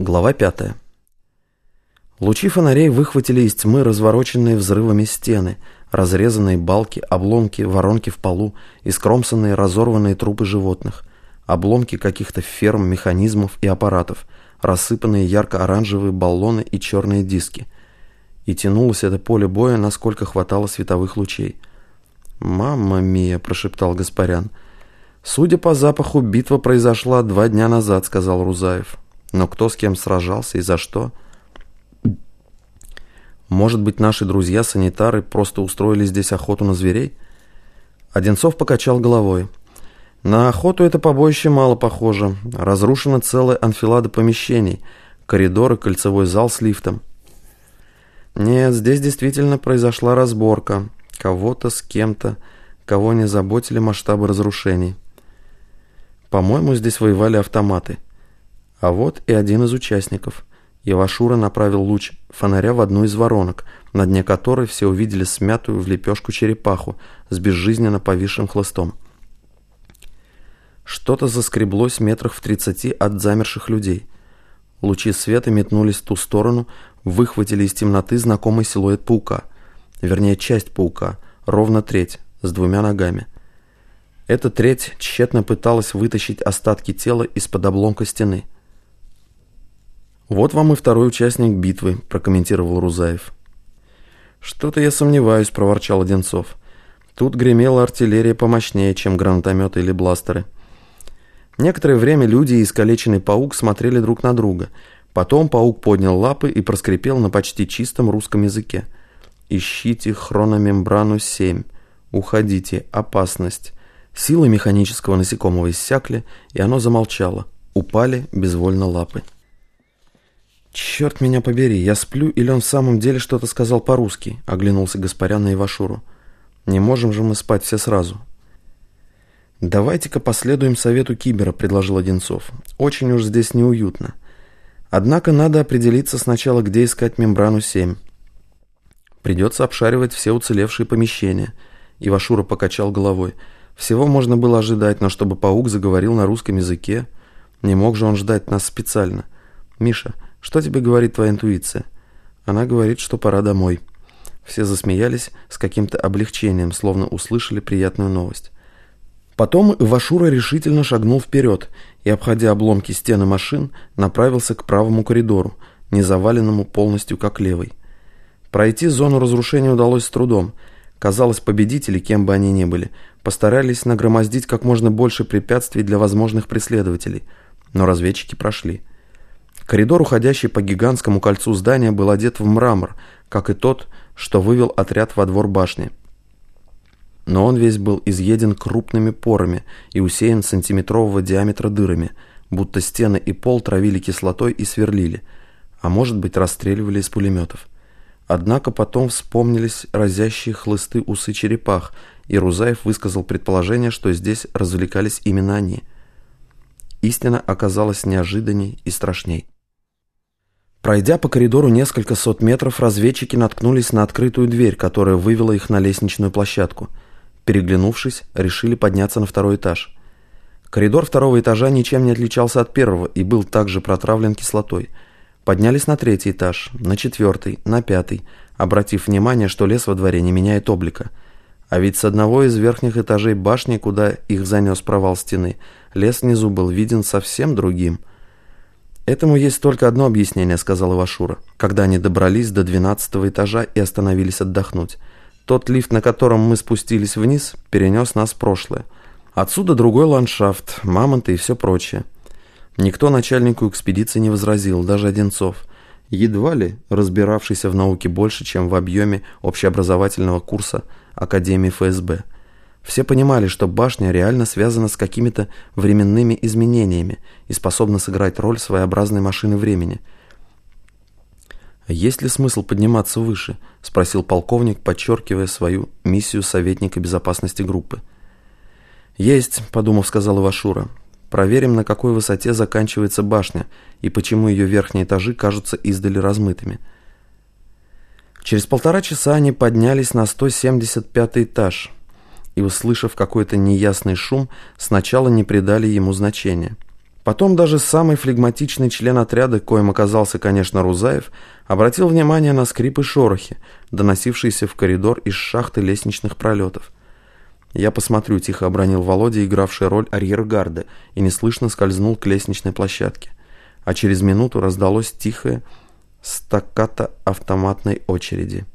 Глава пятая. Лучи фонарей выхватили из тьмы развороченные взрывами стены, разрезанные балки, обломки, воронки в полу, искромсанные разорванные трупы животных, обломки каких-то ферм, механизмов и аппаратов, рассыпанные ярко-оранжевые баллоны и черные диски. И тянулось это поле боя, насколько хватало световых лучей. «Мамма мия!» – прошептал Гаспарян. «Судя по запаху, битва произошла два дня назад», – сказал Рузаев. Но кто с кем сражался и за что? Может быть, наши друзья-санитары просто устроили здесь охоту на зверей? Одинцов покачал головой. На охоту это побоище мало похоже. Разрушена целая анфилада помещений, коридоры, кольцевой зал с лифтом. Нет, здесь действительно произошла разборка. Кого-то с кем-то, кого не заботили масштабы разрушений. По-моему, здесь воевали автоматы. А вот и один из участников. Ивашура направил луч фонаря в одну из воронок, на дне которой все увидели смятую в лепешку черепаху с безжизненно повисшим хлыстом. Что-то заскреблось метрах в тридцати от замерших людей. Лучи света метнулись в ту сторону, выхватили из темноты знакомый силуэт паука. Вернее, часть паука, ровно треть, с двумя ногами. Эта треть тщетно пыталась вытащить остатки тела из-под обломка стены – «Вот вам и второй участник битвы», – прокомментировал Рузаев. «Что-то я сомневаюсь», – проворчал Одинцов. «Тут гремела артиллерия помощнее, чем гранатометы или бластеры». Некоторое время люди и искалеченный паук смотрели друг на друга. Потом паук поднял лапы и проскрипел на почти чистом русском языке. «Ищите хрономембрану 7. Уходите. Опасность». Силы механического насекомого иссякли, и оно замолчало. Упали безвольно лапы. «Черт меня побери, я сплю или он в самом деле что-то сказал по-русски?» — оглянулся Гаспарян на Ивашуру. «Не можем же мы спать все сразу». «Давайте-ка последуем совету Кибера», — предложил Одинцов. «Очень уж здесь неуютно. Однако надо определиться сначала, где искать мембрану 7. Придется обшаривать все уцелевшие помещения». Ивашура покачал головой. «Всего можно было ожидать, но чтобы паук заговорил на русском языке, не мог же он ждать нас специально. Миша, что тебе говорит твоя интуиция? Она говорит, что пора домой. Все засмеялись с каким-то облегчением, словно услышали приятную новость. Потом Вашура решительно шагнул вперед и, обходя обломки стены машин, направился к правому коридору, не заваленному полностью как левый. Пройти зону разрушения удалось с трудом. Казалось, победители, кем бы они ни были, постарались нагромоздить как можно больше препятствий для возможных преследователей. Но разведчики прошли. Коридор, уходящий по гигантскому кольцу здания, был одет в мрамор, как и тот, что вывел отряд во двор башни. Но он весь был изъеден крупными порами и усеян сантиметрового диаметра дырами, будто стены и пол травили кислотой и сверлили, а может быть расстреливали из пулеметов. Однако потом вспомнились разящие хлысты усы черепах, и Рузаев высказал предположение, что здесь развлекались именно они. Истина оказалась неожиданней и страшней. Пройдя по коридору несколько сот метров, разведчики наткнулись на открытую дверь, которая вывела их на лестничную площадку. Переглянувшись, решили подняться на второй этаж. Коридор второго этажа ничем не отличался от первого и был также протравлен кислотой. Поднялись на третий этаж, на четвертый, на пятый, обратив внимание, что лес во дворе не меняет облика. А ведь с одного из верхних этажей башни, куда их занес провал стены, лес внизу был виден совсем другим – «Этому есть только одно объяснение», — сказал Ивашура, когда они добрались до двенадцатого этажа и остановились отдохнуть. «Тот лифт, на котором мы спустились вниз, перенес нас в прошлое. Отсюда другой ландшафт, мамонты и все прочее». Никто начальнику экспедиции не возразил, даже Одинцов. Едва ли разбиравшийся в науке больше, чем в объеме общеобразовательного курса Академии ФСБ. Все понимали, что башня реально связана с какими-то временными изменениями и способна сыграть роль своеобразной машины времени. «Есть ли смысл подниматься выше?» – спросил полковник, подчеркивая свою миссию советника безопасности группы. «Есть», – подумав, сказал Ивашура. «Проверим, на какой высоте заканчивается башня и почему ее верхние этажи кажутся издали размытыми». Через полтора часа они поднялись на 175 этаж – и, услышав какой-то неясный шум, сначала не придали ему значения. Потом даже самый флегматичный член отряда, коим оказался, конечно, Рузаев, обратил внимание на скрип и шорохи, доносившиеся в коридор из шахты лестничных пролетов. «Я посмотрю», — тихо обронил Володя, игравший роль арьергарда, и неслышно скользнул к лестничной площадке. А через минуту раздалось тихое стаккато автоматной очереди.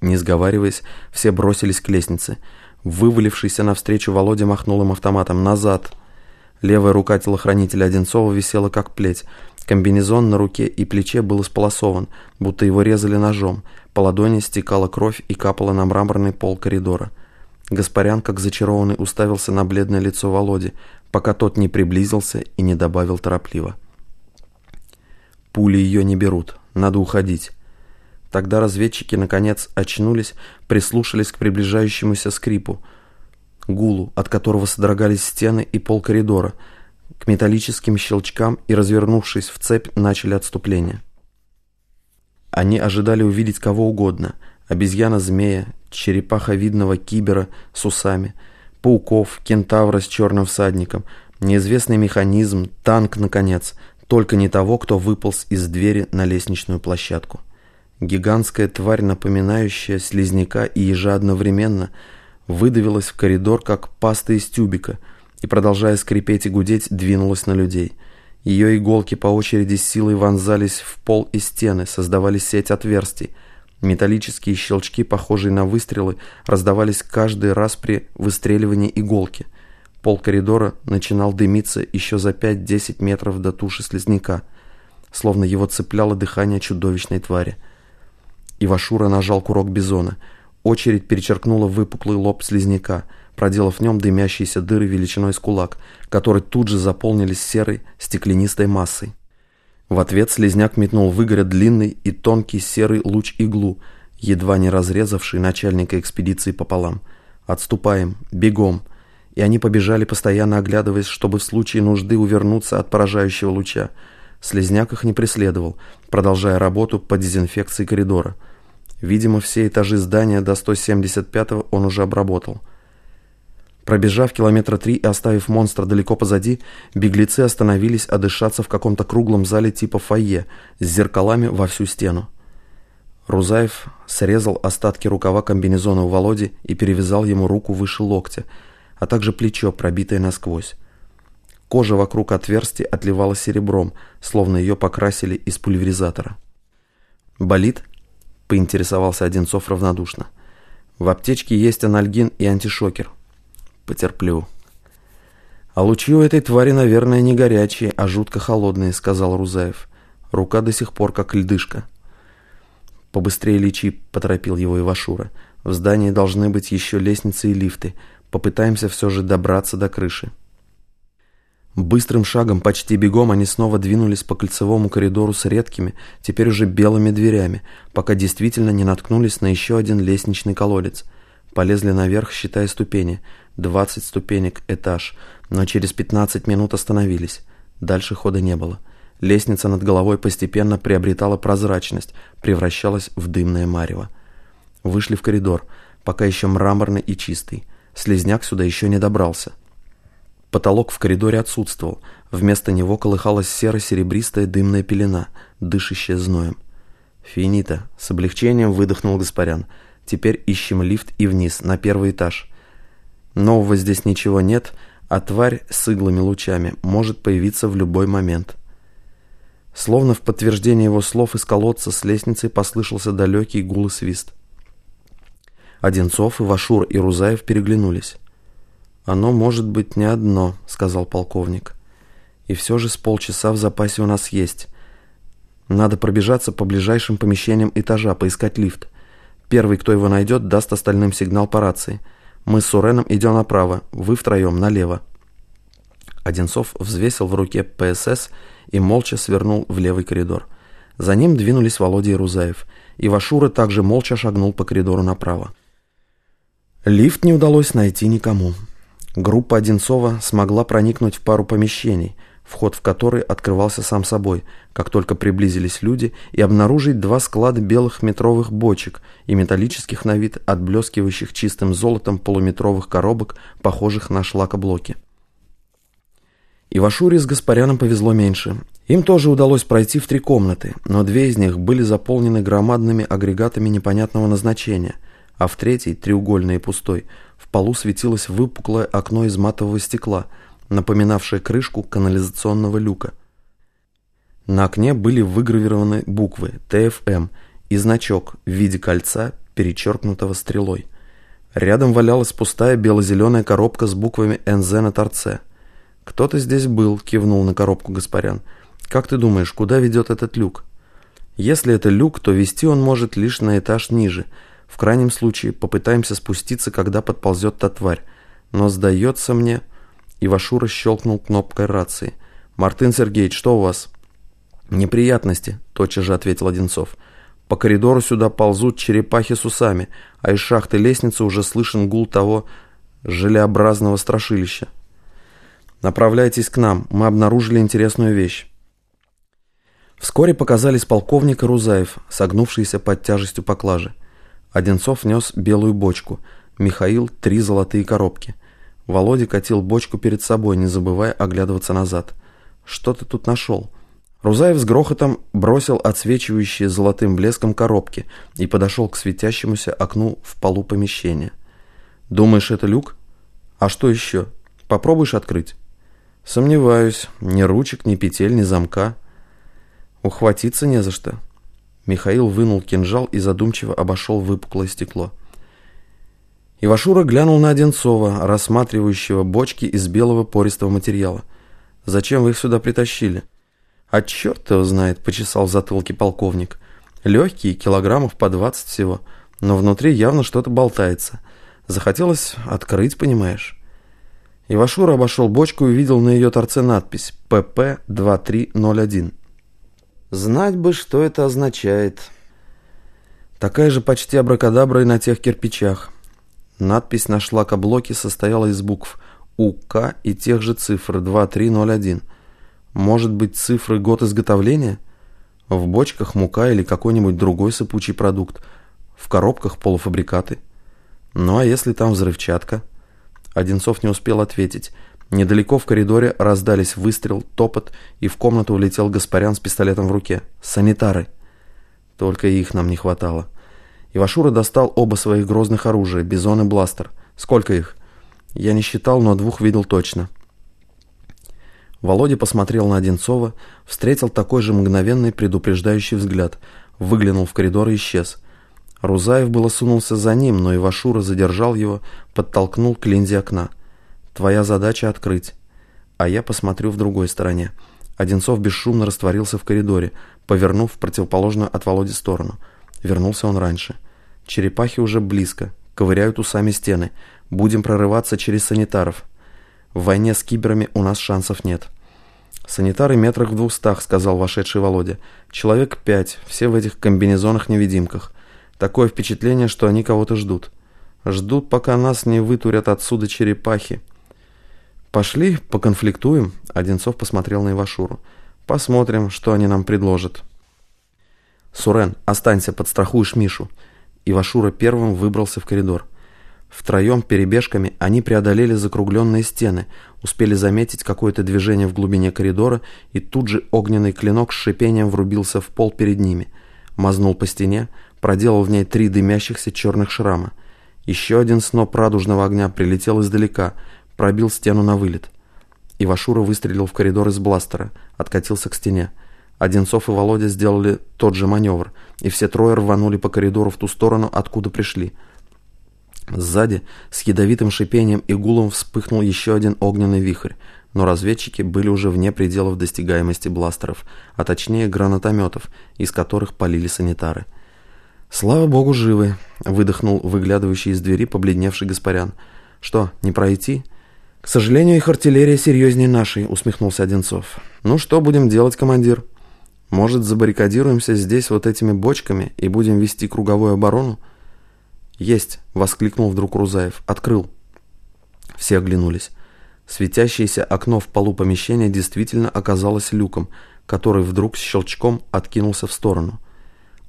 Не сговариваясь, все бросились к лестнице. Вывалившийся навстречу Володя махнул им автоматом «Назад!» Левая рука телохранителя Одинцова висела как плеть. Комбинезон на руке и плече был исполосован, будто его резали ножом. По ладони стекала кровь и капала на мраморный пол коридора. Гаспарян, как зачарованный, уставился на бледное лицо Володи, пока тот не приблизился и не добавил торопливо. «Пули ее не берут. Надо уходить». Тогда разведчики, наконец, очнулись, прислушались к приближающемуся скрипу – гулу, от которого содрогались стены и пол коридора, к металлическим щелчкам и, развернувшись в цепь, начали отступление. Они ожидали увидеть кого угодно – обезьяна-змея, черепаховидного кибера с усами, пауков, кентавра с черным всадником, неизвестный механизм, танк, наконец, только не того, кто выполз из двери на лестничную площадку. Гигантская тварь, напоминающая слизняка и ежа одновременно – выдавилась в коридор, как паста из тюбика, и, продолжая скрипеть и гудеть, двинулась на людей. Ее иголки по очереди с силой вонзались в пол и стены, создавали сеть отверстий. Металлические щелчки, похожие на выстрелы, раздавались каждый раз при выстреливании иголки. Пол коридора начинал дымиться еще за 5-10 метров до туши слизняка, словно его цепляло дыхание чудовищной твари. Ивашура нажал курок бизона — Очередь перечеркнула выпуклый лоб слизняка, проделав в нем дымящиеся дыры величиной с кулак, которые тут же заполнились серой стеклянистой массой. В ответ слизняк метнул в Игоря длинный и тонкий серый луч-иглу, едва не разрезавший начальника экспедиции пополам. «Отступаем! Бегом!» И они побежали, постоянно оглядываясь, чтобы в случае нужды увернуться от поражающего луча. Слизняк их не преследовал, продолжая работу по дезинфекции коридора – Видимо, все этажи здания до 175-го он уже обработал. Пробежав километра три и оставив монстра далеко позади, беглецы остановились отдышаться в каком-то круглом зале типа фойе с зеркалами во всю стену. Рузаев срезал остатки рукава комбинезона у Володи и перевязал ему руку выше локтя, а также плечо, пробитое насквозь. Кожа вокруг отверстия отливала серебром, словно ее покрасили из пульверизатора. «Болит?» Поинтересовался Одинцов равнодушно. «В аптечке есть анальгин и антишокер». «Потерплю». «А лучи у этой твари, наверное, не горячие, а жутко холодные», — сказал Рузаев. «Рука до сих пор как льдышка». «Побыстрее лечи», — поторопил его Ивашура. «В здании должны быть еще лестницы и лифты. Попытаемся все же добраться до крыши». Быстрым шагом, почти бегом, они снова двинулись по кольцевому коридору с редкими, теперь уже белыми дверями, пока действительно не наткнулись на еще один лестничный колодец. Полезли наверх, считая ступени. Двадцать ступенек, этаж. Но через пятнадцать минут остановились. Дальше хода не было. Лестница над головой постепенно приобретала прозрачность, превращалась в дымное марево. Вышли в коридор, пока еще мраморный и чистый. Слизняк сюда еще не добрался. Потолок в коридоре отсутствовал. Вместо него колыхалась серо-серебристая дымная пелена, дышащая зноем. «Финита!» — с облегчением выдохнул Гаспарян. «Теперь ищем лифт и вниз, на первый этаж. Нового здесь ничего нет, а тварь с иглыми лучами может появиться в любой момент». Словно в подтверждение его слов из колодца с лестницы послышался далекий гул и свист. Одинцов, Ивашур и Рузаев переглянулись. «Оно может быть не одно», — сказал полковник. «И все же с полчаса в запасе у нас есть. Надо пробежаться по ближайшим помещениям этажа, поискать лифт. Первый, кто его найдет, даст остальным сигнал по рации. Мы с Суреном идем направо, вы втроем налево». Одинцов взвесил в руке ПСС и молча свернул в левый коридор. За ним двинулись Володя и Рузаев. И Вашура также молча шагнул по коридору направо. Лифт не удалось найти никому. Группа Одинцова смогла проникнуть в пару помещений, вход в которые открывался сам собой, как только приблизились люди, и обнаружить два склада белых метровых бочек и металлических на вид, отблескивающих чистым золотом полуметровых коробок, похожих на шлакоблоки. Ивашуре с Гаспаряном повезло меньше. Им тоже удалось пройти в три комнаты, но две из них были заполнены громадными агрегатами непонятного назначения, а в третьей, треугольной и пустой, в полу светилось выпуклое окно из матового стекла, напоминавшее крышку канализационного люка. На окне были выгравированы буквы «ТФМ» и значок в виде кольца, перечеркнутого стрелой. Рядом валялась пустая бело-зеленая коробка с буквами «НЗ» на торце. «Кто-то здесь был», — кивнул на коробку Гаспарян. «Как ты думаешь, куда ведет этот люк?» «Если это люк, то вести он может лишь на этаж ниже. В крайнем случае попытаемся спуститься, когда подползет та тварь. Но сдается мне...» Ивашура щелкнул кнопкой рации. «Мартын Сергеевич, что у вас?» «Неприятности», — тотчас же ответил Одинцов. «По коридору сюда ползут черепахи с усами, а из шахты лестницы уже слышен гул того желеобразного страшилища. Направляйтесь к нам, мы обнаружили интересную вещь». Вскоре показались полковник Рузаев, согнувшиеся под тяжестью поклажи. Одинцов нес белую бочку, Михаил — три золотые коробки. Володя катил бочку перед собой, не забывая оглядываться назад. «Что ты тут нашел?» Рузаев с грохотом бросил отсвечивающие золотым блеском коробки и подошел к светящемуся окну в полу помещения. «Думаешь, это люк? А что еще? Попробуешь открыть?» «Сомневаюсь. Ни ручек, ни петель, ни замка. Ухватиться не за что». Михаил вынул кинжал и задумчиво обошел выпуклое стекло. Ивашура глянул на Одинцова, рассматривающего бочки из белого пористого материала. «Зачем вы их сюда притащили?» «А черт его знает», — почесал в затылке полковник. «Легкие, килограммов по двадцать всего, но внутри явно что-то болтается. Захотелось открыть, понимаешь». Ивашура обошел бочку и увидел на ее торце надпись «ПП-2301». «Знать бы, что это означает». Такая же почти абракадабра и на тех кирпичах. Надпись на шлакоблоке состояла из букв УК и тех же цифр 2301. Может быть, цифры год изготовления? В бочках мука или какой-нибудь другой сыпучий продукт. В коробках полуфабрикаты. Ну а если там взрывчатка? Одинцов не успел ответить. Недалеко в коридоре раздались выстрел, топот, и в комнату улетел Гаспарян с пистолетом в руке. Санитары. Только их нам не хватало. Ивашура достал оба своих грозных оружия, бизон и бластер. Сколько их? Я не считал, но двух видел точно. Володя посмотрел на Одинцова, встретил такой же мгновенный предупреждающий взгляд, выглянул в коридор и исчез. Рузаев было сунулся за ним, но Ивашура задержал его, подтолкнул к линзе окна. «Твоя задача — открыть. А я посмотрю в другой стороне». Одинцов бесшумно растворился в коридоре, повернув в противоположную от Володи сторону. Вернулся он раньше. Черепахи уже близко, ковыряют усами стены. Будем прорываться через санитаров. В войне с киберами у нас шансов нет. «Санитары метрах в двухстах», — сказал вошедший Володя. «Человек пять, все в этих комбинезонах-невидимках. Такое впечатление, что они кого-то ждут. Ждут, пока нас не вытурят отсюда черепахи». «Пошли, поконфликтуем», — Одинцов посмотрел на Ивашуру. «Посмотрим, что они нам предложат». «Сурен, останься, подстрахуешь Мишу». Ивашура первым выбрался в коридор. Втроем перебежками они преодолели закругленные стены, успели заметить какое-то движение в глубине коридора, и тут же огненный клинок с шипением врубился в пол перед ними. Мазнул по стене, проделал в ней три дымящихся черных шрама. Еще один сноп радужного огня прилетел издалека, пробил стену на вылет. Ивашура выстрелил в коридор из бластера, откатился к стене. Одинцов и Володя сделали тот же маневр, и все трое рванули по коридору в ту сторону, откуда пришли – Сзади с ядовитым шипением и гулом вспыхнул еще один огненный вихрь, но разведчики были уже вне пределов достигаемости бластеров, а точнее гранатометов, из которых полили санитары. «Слава богу, живы!» — выдохнул выглядывающий из двери побледневший Гаспарян. «Что, не пройти?» «К сожалению, их артиллерия серьезнее нашей», — усмехнулся Одинцов. «Ну что будем делать, командир? Может, забаррикадируемся здесь вот этими бочками и будем вести круговую оборону?» «Есть!» — воскликнул вдруг Рузаев. «Открыл!» Все оглянулись. Светящееся окно в полу помещения действительно оказалось люком, который вдруг с щелчком откинулся в сторону.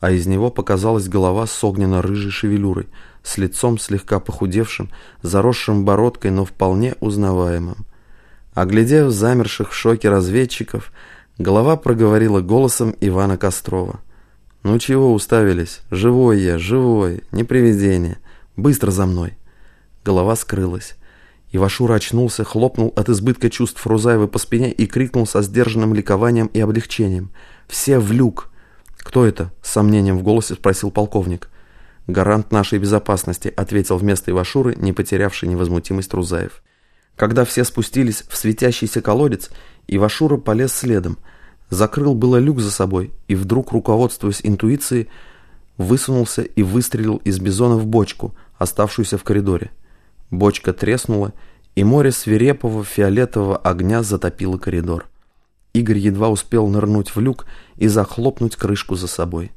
А из него показалась голова с огненно-рыжей шевелюрой, с лицом слегка похудевшим, заросшим бородкой, но вполне узнаваемым. Оглядев замерших в шоке разведчиков, голова проговорила голосом Ивана Кострова. «Ну чего уставились? Живой я, живой, не привидение. Быстро за мной!» Голова скрылась. Ивашура очнулся, хлопнул от избытка чувств Рузаева по спине и крикнул со сдержанным ликованием и облегчением. «Все в люк!» «Кто это?» — с сомнением в голосе спросил полковник. «Гарант нашей безопасности», — ответил вместо Ивашуры, не потерявший невозмутимость Рузаев. Когда все спустились в светящийся колодец, Ивашура полез следом. Закрыл было люк за собой, и вдруг, руководствуясь интуицией, высунулся и выстрелил из бизона в бочку, оставшуюся в коридоре. Бочка треснула, и море свирепого фиолетового огня затопило коридор. Игорь едва успел нырнуть в люк и захлопнуть крышку за собой.